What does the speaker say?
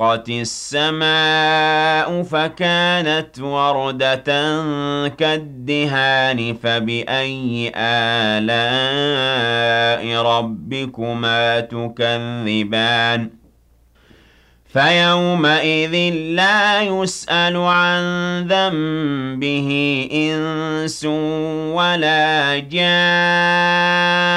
انشقت السماء فكانت وردة كالدهان فبأي آلاء ربكما تكذبان؟ فيومئذ لا يسأل عن ذنبه إنس ولا جان.